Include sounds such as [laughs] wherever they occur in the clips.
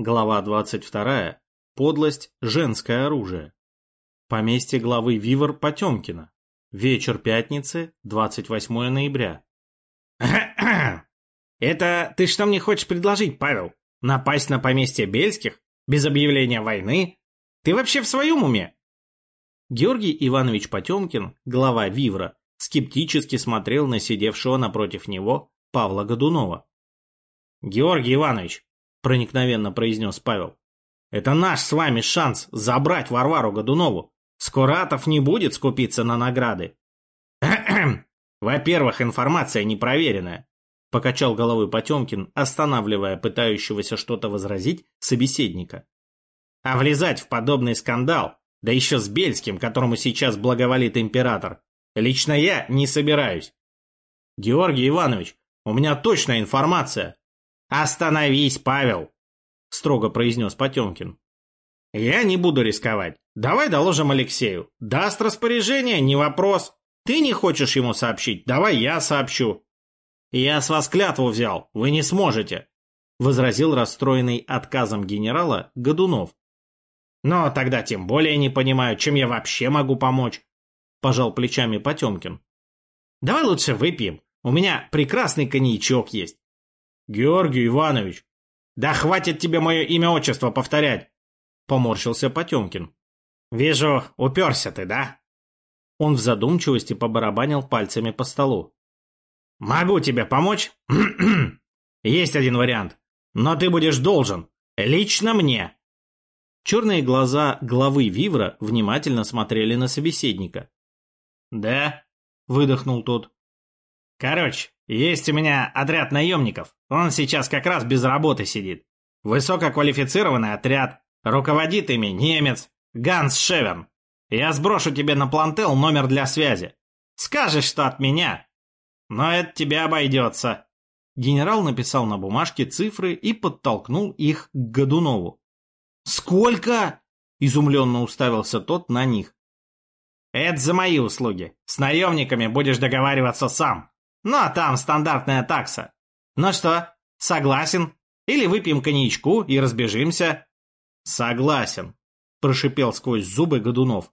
Глава 22. Подлость – женское оружие. Поместье главы Вивер Потемкина. Вечер пятницы, 28 ноября. [coughs] «Это ты что мне хочешь предложить, Павел? Напасть на поместье Бельских? Без объявления войны? Ты вообще в своем уме?» Георгий Иванович Потемкин, глава Вивра, скептически смотрел на сидевшего напротив него Павла Годунова. «Георгий Иванович, проникновенно произнес Павел. Это наш с вами шанс забрать Варвару Годунову. Скуратов не будет скупиться на награды. Во-первых, информация непроверенная. Покачал головой Потемкин, останавливая пытающегося что-то возразить собеседника. А влезать в подобный скандал, да еще с Бельским, которому сейчас благоволит император, лично я не собираюсь. Георгий Иванович, у меня точная информация. «Остановись, Павел!» — строго произнес Потемкин. «Я не буду рисковать. Давай доложим Алексею. Даст распоряжение, не вопрос. Ты не хочешь ему сообщить, давай я сообщу». «Я с вас клятву взял, вы не сможете», — возразил расстроенный отказом генерала Годунов. «Но тогда тем более не понимаю, чем я вообще могу помочь», — пожал плечами Потемкин. «Давай лучше выпьем. У меня прекрасный коньячок есть. «Георгий Иванович!» «Да хватит тебе мое имя-отчество повторять!» Поморщился Потемкин. «Вижу, уперся ты, да?» Он в задумчивости побарабанил пальцами по столу. «Могу тебе помочь?» [clears throat] «Есть один вариант, но ты будешь должен. Лично мне!» Черные глаза главы Вивра внимательно смотрели на собеседника. «Да?» — выдохнул тот. «Короче, есть у меня отряд наемников. Он сейчас как раз без работы сидит. Высококвалифицированный отряд. Руководит ими немец Ганс Шевен. Я сброшу тебе на плантел номер для связи. Скажешь, что от меня. Но это тебе обойдется. Генерал написал на бумажке цифры и подтолкнул их к Годунову. «Сколько?» – изумленно уставился тот на них. «Это за мои услуги. С наемниками будешь договариваться сам. Ну а там стандартная такса. Ну что, согласен? Или выпьем коньячку и разбежимся? Согласен, прошипел сквозь зубы Годунов.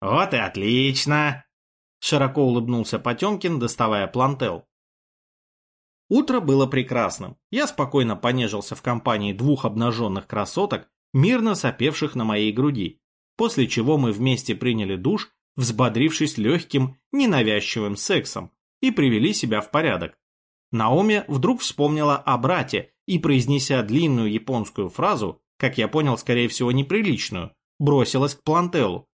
Вот и отлично. Широко улыбнулся Потемкин, доставая плантел. Утро было прекрасным. Я спокойно понежился в компании двух обнаженных красоток, мирно сопевших на моей груди, после чего мы вместе приняли душ, взбодрившись легким, ненавязчивым сексом, и привели себя в порядок. Наоми вдруг вспомнила о брате и, произнеся длинную японскую фразу, как я понял, скорее всего, неприличную, бросилась к Плантеллу.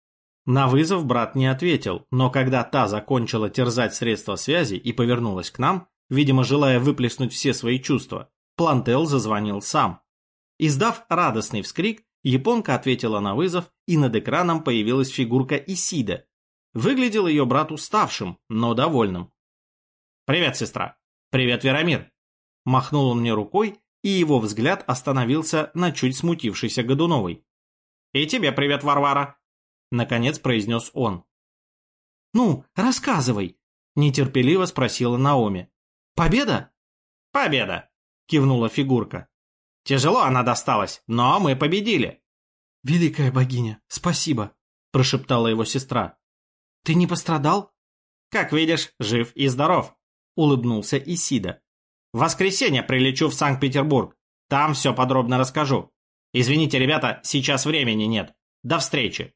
На вызов брат не ответил, но когда та закончила терзать средства связи и повернулась к нам, видимо, желая выплеснуть все свои чувства, Плантел зазвонил сам. Издав радостный вскрик, японка ответила на вызов, и над экраном появилась фигурка Исида. Выглядел ее брат уставшим, но довольным. «Привет, сестра!» «Привет, Верамир!» Махнул он мне рукой, и его взгляд остановился на чуть смутившейся Годуновой. «И тебе привет, Варвара!» Наконец произнес он. «Ну, рассказывай!» Нетерпеливо спросила Наоми. «Победа?» «Победа!» Кивнула фигурка. «Тяжело она досталась, но мы победили!» «Великая богиня, спасибо!» Прошептала его сестра. «Ты не пострадал?» «Как видишь, жив и здоров!» — улыбнулся Исида. «В воскресенье прилечу в Санкт-Петербург. Там все подробно расскажу. Извините, ребята, сейчас времени нет. До встречи!»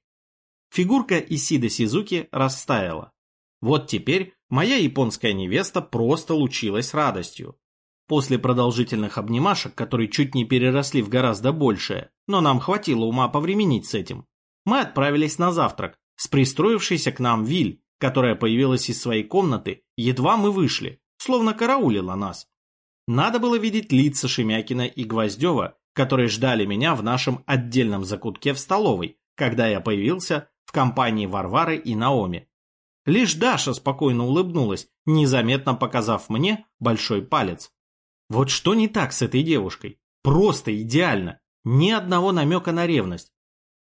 Фигурка Исида Сизуки растаяла. Вот теперь моя японская невеста просто лучилась радостью. После продолжительных обнимашек, которые чуть не переросли в гораздо большее, но нам хватило ума повременить с этим, мы отправились на завтрак с пристроившейся к нам Виль, которая появилась из своей комнаты, едва мы вышли, словно караулила нас. Надо было видеть лица Шемякина и Гвоздева, которые ждали меня в нашем отдельном закутке в столовой, когда я появился в компании Варвары и Наоми. Лишь Даша спокойно улыбнулась, незаметно показав мне большой палец. Вот что не так с этой девушкой? Просто идеально. Ни одного намека на ревность.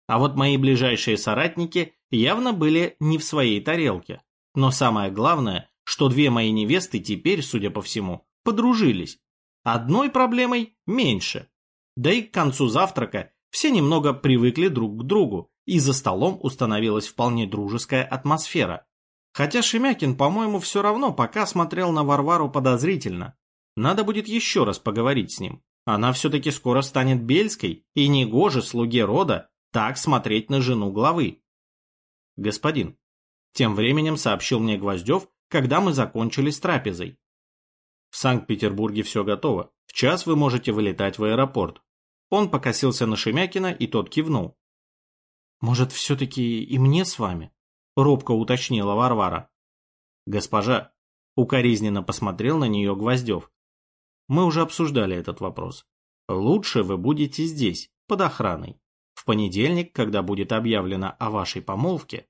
А вот мои ближайшие соратники явно были не в своей тарелке. Но самое главное, что две мои невесты теперь, судя по всему, подружились. Одной проблемой меньше. Да и к концу завтрака все немного привыкли друг к другу, и за столом установилась вполне дружеская атмосфера. Хотя Шемякин, по-моему, все равно пока смотрел на Варвару подозрительно. Надо будет еще раз поговорить с ним. Она все-таки скоро станет Бельской, и негоже слуге рода так смотреть на жену главы. Господин, тем временем сообщил мне Гвоздев, когда мы закончили с трапезой. В Санкт-Петербурге все готово. В час вы можете вылетать в аэропорт. Он покосился на Шемякина, и тот кивнул. «Может, все-таки и мне с вами?» — робко уточнила Варвара. «Госпожа», — укоризненно посмотрел на нее Гвоздев. «Мы уже обсуждали этот вопрос. Лучше вы будете здесь, под охраной. В понедельник, когда будет объявлено о вашей помолвке,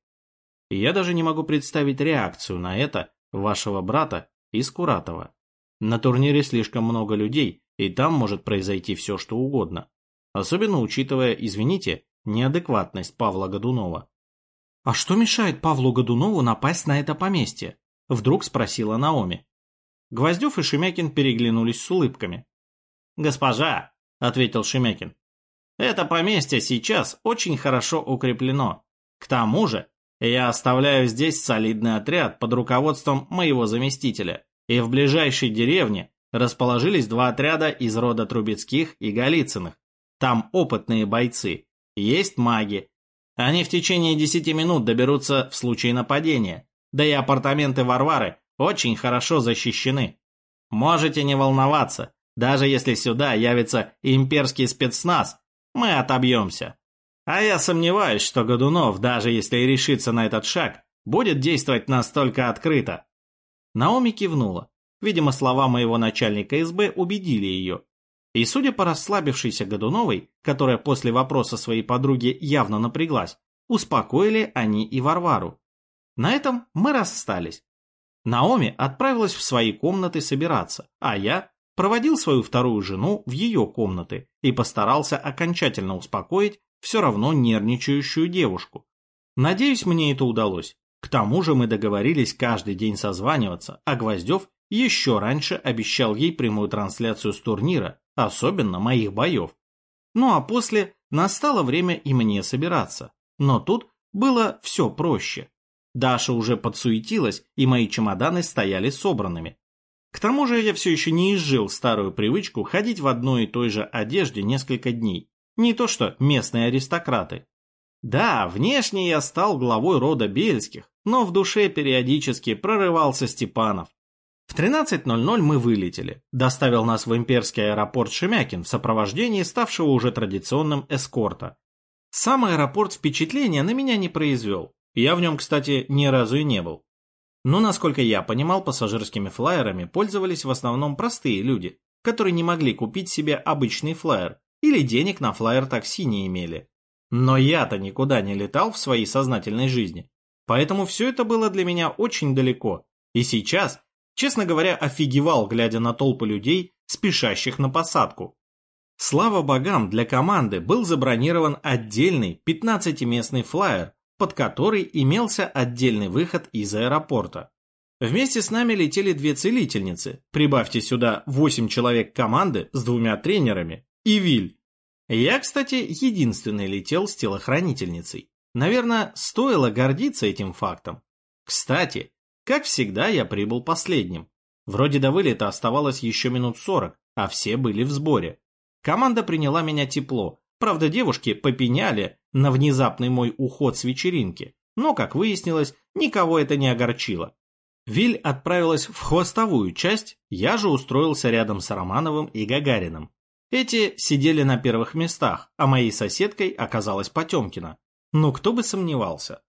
я даже не могу представить реакцию на это вашего брата из Куратова. На турнире слишком много людей, и там может произойти все, что угодно. Особенно учитывая, извините, неадекватность Павла Годунова. «А что мешает Павлу Годунову напасть на это поместье?» – вдруг спросила Наоми. Гвоздев и Шемякин переглянулись с улыбками. «Госпожа», – ответил Шемякин, – «это поместье сейчас очень хорошо укреплено. К тому же я оставляю здесь солидный отряд под руководством моего заместителя, и в ближайшей деревне расположились два отряда из рода Трубецких и Голицыных. Там опытные бойцы, есть маги. Они в течение десяти минут доберутся в случае нападения. Да и апартаменты Варвары очень хорошо защищены. Можете не волноваться, даже если сюда явится имперский спецназ, мы отобьемся. А я сомневаюсь, что Годунов, даже если и решится на этот шаг, будет действовать настолько открыто. Наоми кивнула. Видимо, слова моего начальника СБ убедили ее. И судя по расслабившейся Годуновой, которая после вопроса своей подруги явно напряглась, успокоили они и Варвару. На этом мы расстались. Наоми отправилась в свои комнаты собираться, а я проводил свою вторую жену в ее комнаты и постарался окончательно успокоить все равно нервничающую девушку. Надеюсь, мне это удалось. К тому же мы договорились каждый день созваниваться, а Гвоздев еще раньше обещал ей прямую трансляцию с турнира, особенно моих боев. Ну а после настало время и мне собираться. Но тут было все проще. Даша уже подсуетилась, и мои чемоданы стояли собранными. К тому же я все еще не изжил старую привычку ходить в одной и той же одежде несколько дней. Не то что местные аристократы. Да, внешне я стал главой рода Бельских, но в душе периодически прорывался Степанов. В 13.00 мы вылетели. Доставил нас в имперский аэропорт Шемякин в сопровождении ставшего уже традиционным эскорта. Сам аэропорт впечатления на меня не произвел. Я в нем, кстати, ни разу и не был. Но, насколько я понимал, пассажирскими флайерами пользовались в основном простые люди, которые не могли купить себе обычный флайер или денег на флайер-такси не имели. Но я-то никуда не летал в своей сознательной жизни, поэтому все это было для меня очень далеко. И сейчас Честно говоря, офигевал, глядя на толпы людей, спешащих на посадку. Слава богам, для команды был забронирован отдельный 15-местный флайер, под который имелся отдельный выход из аэропорта. Вместе с нами летели две целительницы, прибавьте сюда 8 человек команды с двумя тренерами и Виль. Я, кстати, единственный летел с телохранительницей. Наверное, стоило гордиться этим фактом. Кстати, как всегда, я прибыл последним. Вроде до вылета оставалось еще минут сорок, а все были в сборе. Команда приняла меня тепло. Правда, девушки попеняли на внезапный мой уход с вечеринки. Но, как выяснилось, никого это не огорчило. Виль отправилась в хвостовую часть, я же устроился рядом с Романовым и Гагарином. Эти сидели на первых местах, а моей соседкой оказалась Потемкина. Но кто бы сомневался.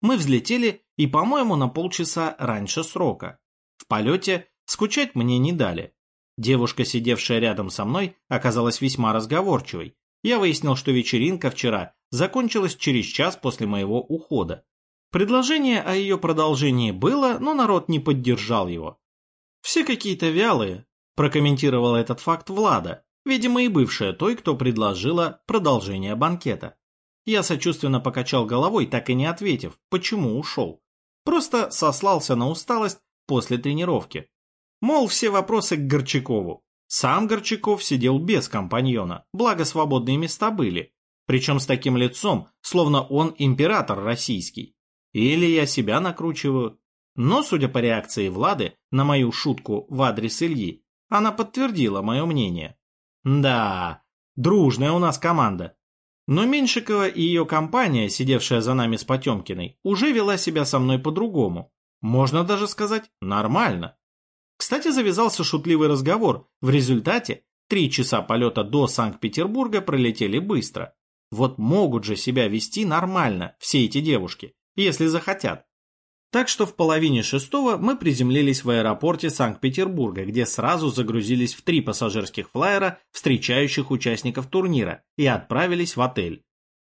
Мы взлетели и, по-моему, на полчаса раньше срока. В полете скучать мне не дали. Девушка, сидевшая рядом со мной, оказалась весьма разговорчивой. Я выяснил, что вечеринка вчера закончилась через час после моего ухода. Предложение о ее продолжении было, но народ не поддержал его. «Все какие-то вялые», – прокомментировала этот факт Влада, видимо и бывшая той, кто предложила продолжение банкета. Я сочувственно покачал головой, так и не ответив, почему ушел. Просто сослался на усталость после тренировки. Мол, все вопросы к Горчакову. Сам Горчаков сидел без компаньона, благо свободные места были, причем с таким лицом, словно он император российский. Или я себя накручиваю. Но, судя по реакции Влады на мою шутку в адрес Ильи, она подтвердила мое мнение. Да, дружная у нас команда. Но Меньшикова и ее компания, сидевшая за нами с Потемкиной, уже вела себя со мной по-другому. Можно даже сказать, нормально. Кстати, завязался шутливый разговор. В результате три часа полета до Санкт-Петербурга пролетели быстро. Вот могут же себя вести нормально все эти девушки, если захотят. Так что в половине шестого мы приземлились в аэропорте Санкт-Петербурга, где сразу загрузились в три пассажирских флайера, встречающих участников турнира, и отправились в отель.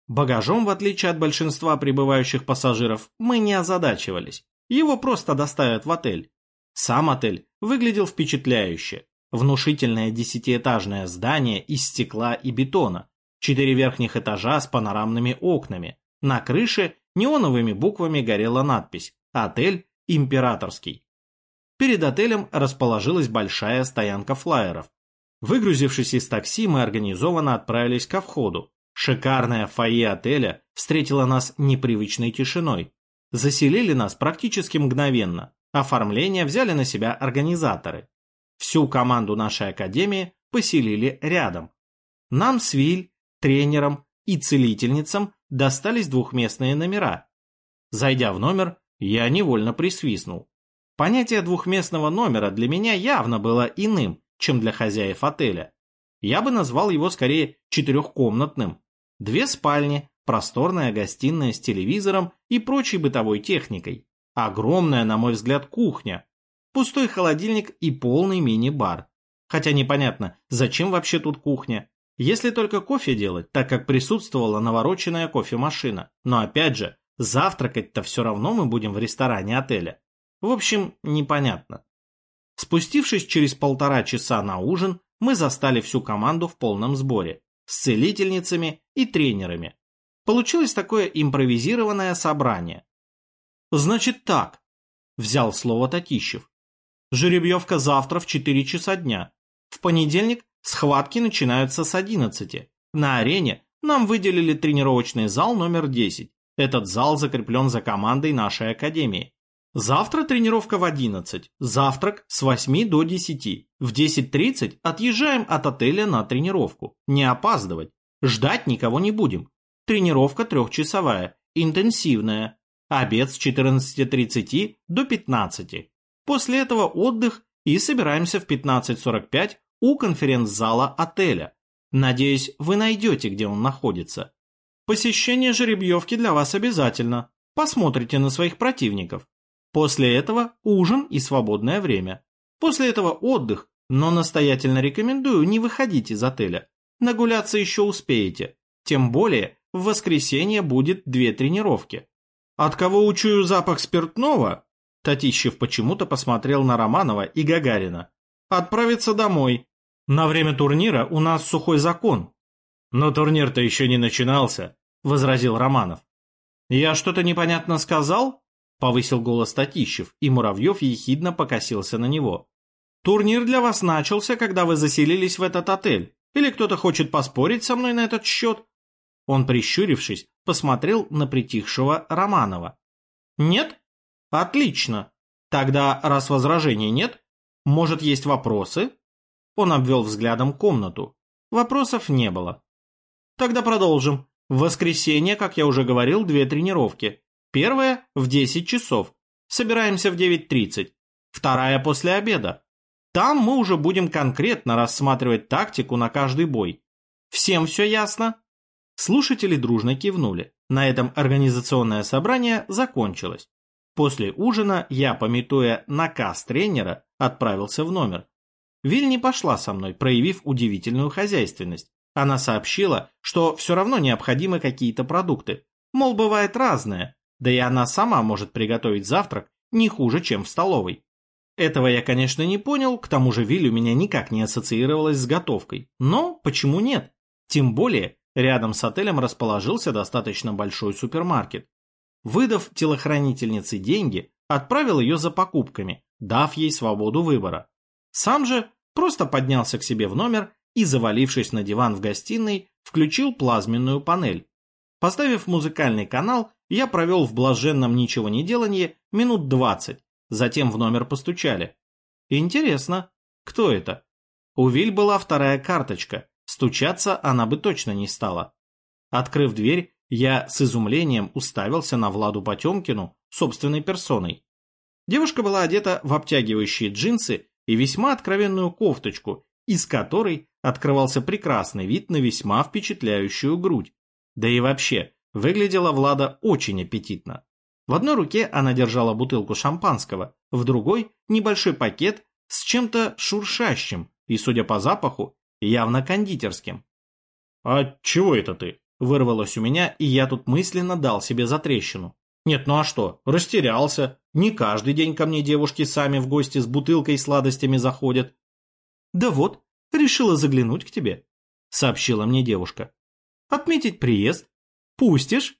Багажом, в отличие от большинства прибывающих пассажиров, мы не озадачивались. Его просто доставят в отель. Сам отель выглядел впечатляюще. Внушительное десятиэтажное здание из стекла и бетона, четыре верхних этажа с панорамными окнами. На крыше неоновыми буквами горела надпись Отель «Императорский». Перед отелем расположилась большая стоянка флайеров. Выгрузившись из такси, мы организованно отправились ко входу. Шикарное фойе отеля встретило нас непривычной тишиной. Заселили нас практически мгновенно. Оформление взяли на себя организаторы. Всю команду нашей академии поселили рядом. Нам с тренером и целительницам достались двухместные номера. Зайдя в номер, я невольно присвистнул. Понятие двухместного номера для меня явно было иным, чем для хозяев отеля. Я бы назвал его скорее четырехкомнатным. Две спальни, просторная гостиная с телевизором и прочей бытовой техникой. Огромная, на мой взгляд, кухня. Пустой холодильник и полный мини-бар. Хотя непонятно, зачем вообще тут кухня. Если только кофе делать, так как присутствовала навороченная кофемашина. Но опять же, Завтракать-то все равно мы будем в ресторане отеля. В общем, непонятно. Спустившись через полтора часа на ужин, мы застали всю команду в полном сборе, с целительницами и тренерами. Получилось такое импровизированное собрание. «Значит так», – взял слово Татищев. «Жеребьевка завтра в 4 часа дня. В понедельник схватки начинаются с 11. На арене нам выделили тренировочный зал номер 10. Этот зал закреплен за командой нашей академии. Завтра тренировка в 11, завтрак с 8 до 10. В 10.30 отъезжаем от отеля на тренировку. Не опаздывать. Ждать никого не будем. Тренировка трехчасовая, интенсивная. Обед с 14.30 до 15. После этого отдых и собираемся в 15.45 у конференц-зала отеля. Надеюсь, вы найдете, где он находится. Посещение жеребьевки для вас обязательно. Посмотрите на своих противников. После этого ужин и свободное время. После этого отдых, но настоятельно рекомендую не выходить из отеля. Нагуляться еще успеете. Тем более, в воскресенье будет две тренировки. От кого учую запах спиртного? Татищев почему-то посмотрел на Романова и Гагарина. Отправиться домой. На время турнира у нас сухой закон. Но турнир-то еще не начинался. — возразил Романов. «Я что-то непонятно сказал?» — повысил голос Татищев, и Муравьев ехидно покосился на него. «Турнир для вас начался, когда вы заселились в этот отель. Или кто-то хочет поспорить со мной на этот счет?» Он, прищурившись, посмотрел на притихшего Романова. «Нет? Отлично. Тогда, раз возражений нет, может, есть вопросы?» Он обвел взглядом комнату. Вопросов не было. «Тогда продолжим. В воскресенье, как я уже говорил, две тренировки. Первая в 10 часов. Собираемся в 9.30. Вторая после обеда. Там мы уже будем конкретно рассматривать тактику на каждый бой. Всем все ясно? Слушатели дружно кивнули. На этом организационное собрание закончилось. После ужина я, пометуя наказ тренера, отправился в номер. Виль не пошла со мной, проявив удивительную хозяйственность. Она сообщила, что все равно необходимы какие-то продукты. Мол, бывает разное, да и она сама может приготовить завтрак не хуже, чем в столовой. Этого я, конечно, не понял, к тому же Виль у меня никак не ассоциировалась с готовкой. Но почему нет? Тем более, рядом с отелем расположился достаточно большой супермаркет. Выдав телохранительнице деньги, отправил ее за покупками, дав ей свободу выбора. Сам же просто поднялся к себе в номер и, завалившись на диван в гостиной, включил плазменную панель. Поставив музыкальный канал, я провел в блаженном ничего не делании минут двадцать, затем в номер постучали. Интересно, кто это? У Виль была вторая карточка, стучаться она бы точно не стала. Открыв дверь, я с изумлением уставился на Владу Потемкину собственной персоной. Девушка была одета в обтягивающие джинсы и весьма откровенную кофточку, из которой открывался прекрасный вид на весьма впечатляющую грудь. Да и вообще, выглядела Влада очень аппетитно. В одной руке она держала бутылку шампанского, в другой – небольшой пакет с чем-то шуршащим и, судя по запаху, явно кондитерским. «А чего это ты?» – вырвалось у меня, и я тут мысленно дал себе затрещину. «Нет, ну а что, растерялся. Не каждый день ко мне девушки сами в гости с бутылкой и сладостями заходят». «Да вот, решила заглянуть к тебе», – сообщила мне девушка. «Отметить приезд? Пустишь?»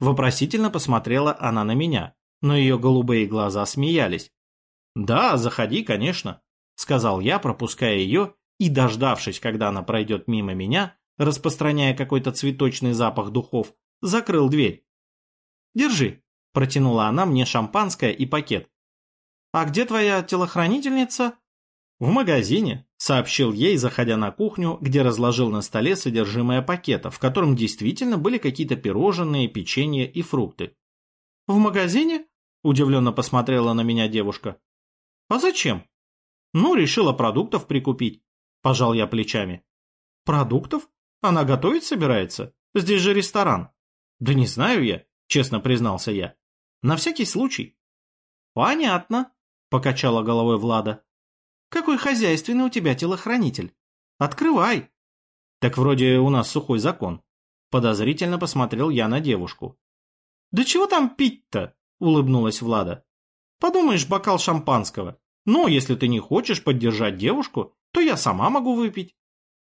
Вопросительно посмотрела она на меня, но ее голубые глаза смеялись. «Да, заходи, конечно», — сказал я, пропуская ее, и, дождавшись, когда она пройдет мимо меня, распространяя какой-то цветочный запах духов, закрыл дверь. «Держи», — протянула она мне шампанское и пакет. «А где твоя телохранительница?» «В магазине», — сообщил ей, заходя на кухню, где разложил на столе содержимое пакета, в котором действительно были какие-то пирожные, печенье и фрукты. «В магазине?» — удивленно посмотрела на меня девушка. «А зачем?» «Ну, решила продуктов прикупить», — пожал я плечами. «Продуктов? Она готовить собирается? Здесь же ресторан». «Да не знаю я», — честно признался я. «На всякий случай». «Понятно», — покачала головой Влада. Какой хозяйственный у тебя телохранитель. Открывай. Так вроде у нас сухой закон. Подозрительно посмотрел я на девушку. Да чего там пить-то? Улыбнулась Влада. Подумаешь, бокал шампанского. Но если ты не хочешь поддержать девушку, то я сама могу выпить.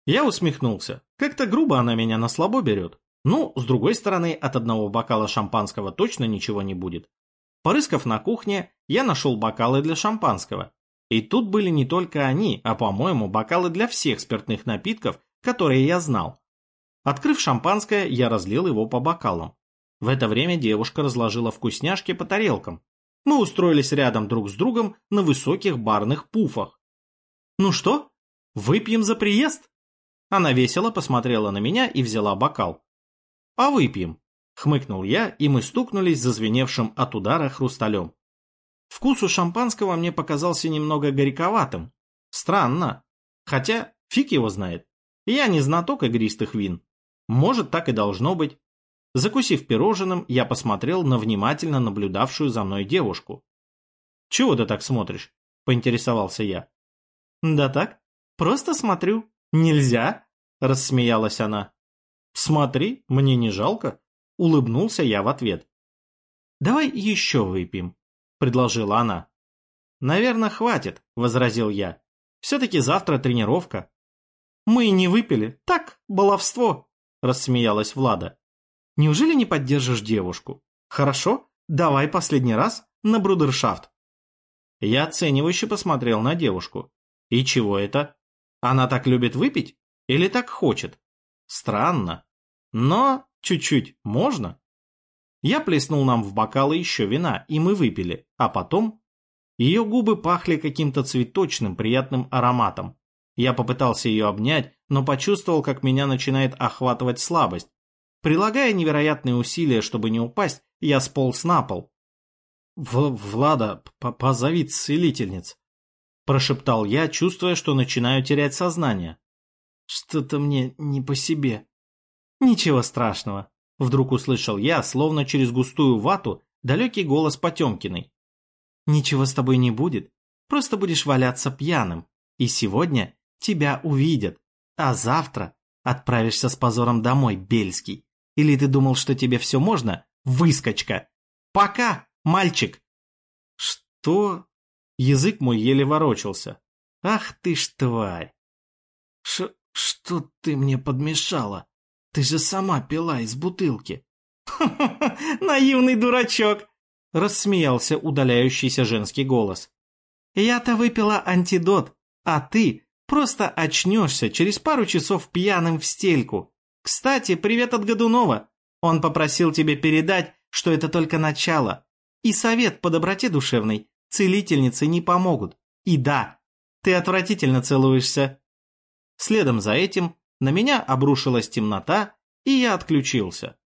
Я усмехнулся. Как-то грубо она меня на слабо берет. Ну, с другой стороны, от одного бокала шампанского точно ничего не будет. Порыскав на кухне, я нашел бокалы для шампанского. И тут были не только они, а, по-моему, бокалы для всех спиртных напитков, которые я знал. Открыв шампанское, я разлил его по бокалам. В это время девушка разложила вкусняшки по тарелкам. Мы устроились рядом друг с другом на высоких барных пуфах. «Ну что, выпьем за приезд?» Она весело посмотрела на меня и взяла бокал. «А выпьем», — хмыкнул я, и мы стукнулись зазвеневшим от удара хрусталем. Вкус у шампанского мне показался немного горьковатым. Странно. Хотя, фиг его знает. Я не знаток игристых вин. Может, так и должно быть. Закусив пирожным, я посмотрел на внимательно наблюдавшую за мной девушку. «Чего ты так смотришь?» – поинтересовался я. «Да так, просто смотрю. Нельзя?» – рассмеялась она. «Смотри, мне не жалко», – улыбнулся я в ответ. «Давай еще выпьем», — предложила она. «Наверное, хватит», — возразил я. «Все-таки завтра тренировка». «Мы и не выпили. Так, баловство», — рассмеялась Влада. «Неужели не поддержишь девушку? Хорошо, давай последний раз на брудершафт». Я оценивающе посмотрел на девушку. «И чего это? Она так любит выпить? Или так хочет? Странно. Но чуть-чуть можно?» Я плеснул нам в бокалы еще вина, и мы выпили, а потом... Ее губы пахли каким-то цветочным приятным ароматом. Я попытался ее обнять, но почувствовал, как меня начинает охватывать слабость. Прилагая невероятные усилия, чтобы не упасть, я сполз на пол. В «Влада, позови целительниц», – прошептал я, чувствуя, что начинаю терять сознание. «Что-то мне не по себе». «Ничего страшного», Вдруг услышал я, словно через густую вату, далекий голос Потемкиной. «Ничего с тобой не будет, просто будешь валяться пьяным, и сегодня тебя увидят, а завтра отправишься с позором домой, Бельский. Или ты думал, что тебе все можно? Выскочка! Пока, мальчик!» «Что?» Язык мой еле ворочался. «Ах ты ж тварь!» Ш «Что ты мне подмешала?» Ты же сама пила из бутылки. [laughs] наивный дурачок, рассмеялся удаляющийся женский голос. Я-то выпила антидот, а ты Просто очнешься через пару часов пьяным в стельку. Кстати, привет от Годунова. Он попросил тебе передать, что это только начало. И совет по доброте душевной. Целительницы не помогут. И да, ты отвратительно целуешься. Следом за этим на меня обрушилась темнота, и я отключился.